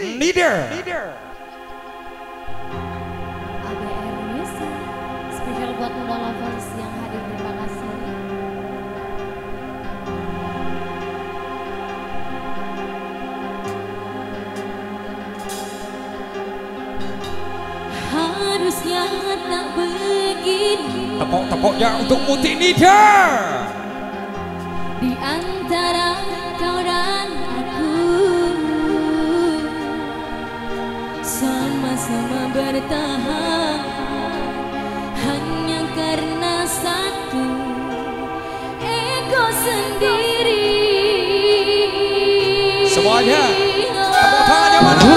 Leader. ABR Music spesial buat muda lovers yang hadir terima kasih harusnya tak begini Tepuk-tepuknya untuk Muti Leader. Bertahan hanya karena satu ego sendiri Semuanya, tepuk mana bro?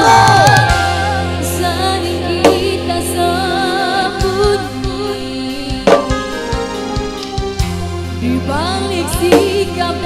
Di balik sikap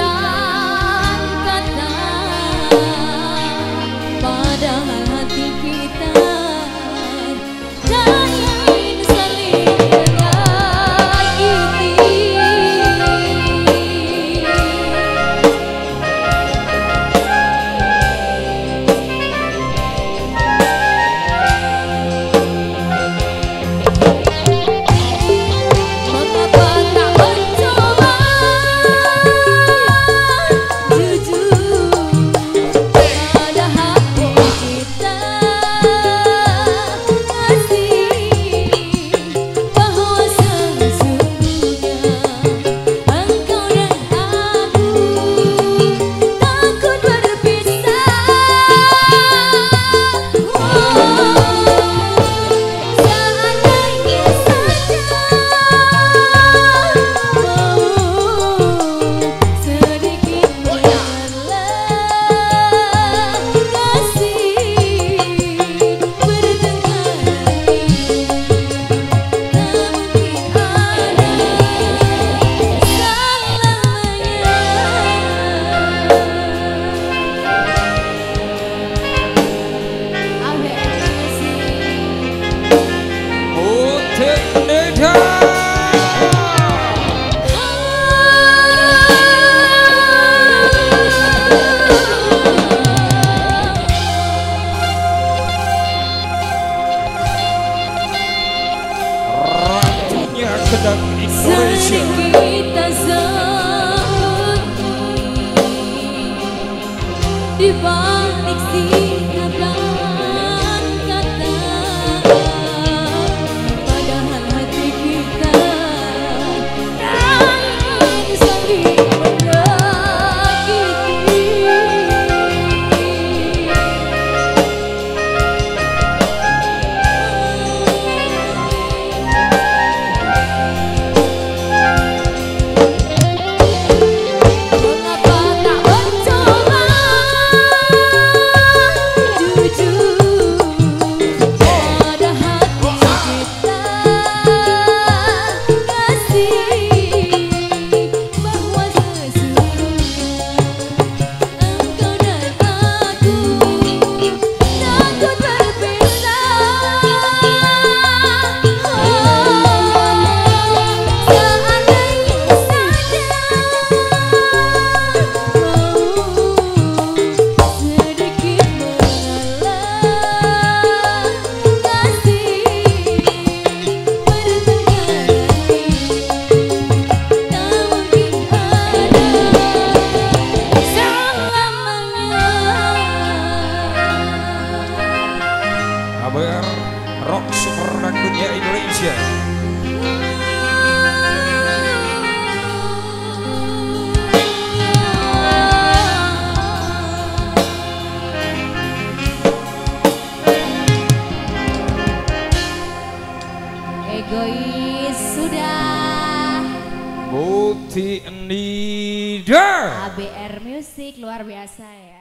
di balik sikap Super Dangdutnya Indonesia. Egois sudah Muti Leader. ABR Music luar biasa ya